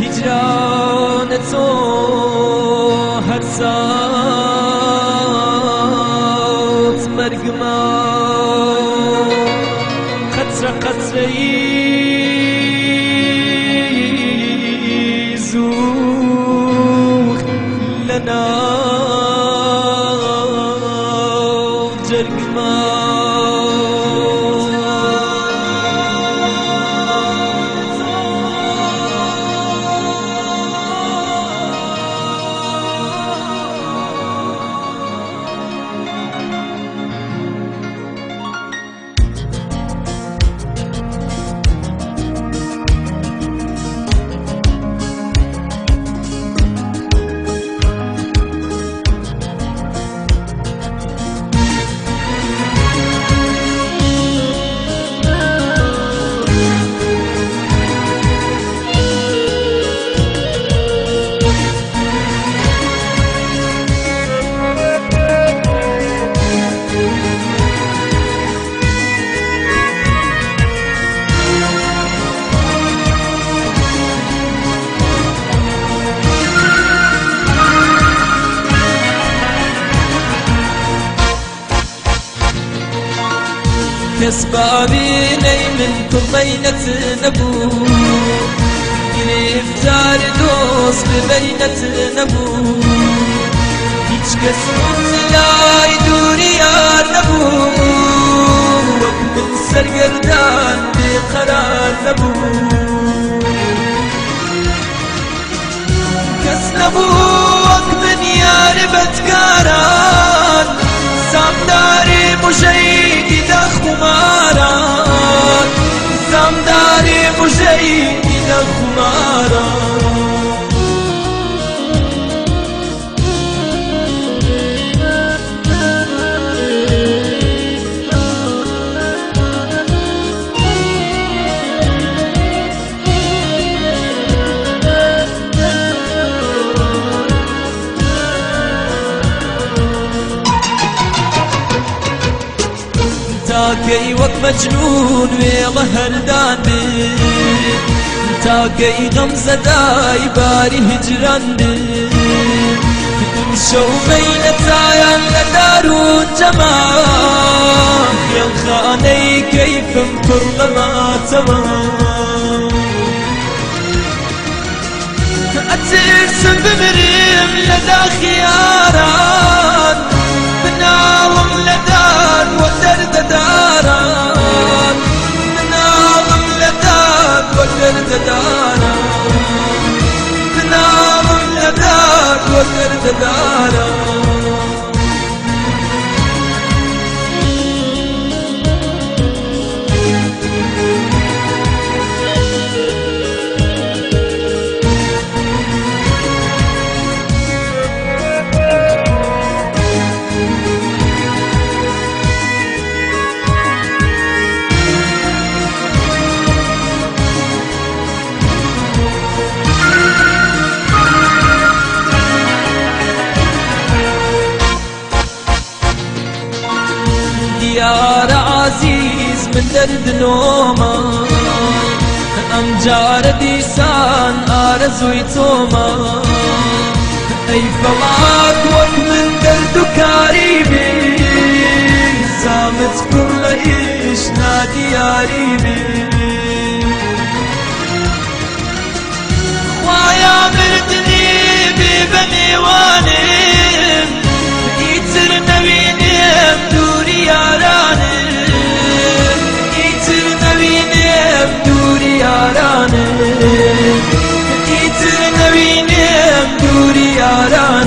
هجران تو هر ساعت مرگ ما قطر قطر ای لنا کەس بابینەی من توڵمەینەت نەبوو گرفتار دۆست ببینەت نەبوو هیچ کەس لای دووری یار نەبوو سامداری مژەیدی تاکەی وەک مەجنون وێڵە هەردان بێ تاکەی غەم زەدای باری هجران بێ شەو بەینە تایان لە دار و جەما خێڵخانەی کەیفم پڕ لە وە دیارە عزیز من دەرد نۆمە ئەم جارە دیسان ئارەزووی تۆمە ئەی فەڵات وەک من دەرد و کاری بێ زامت لە ئیش نادیاری بێ على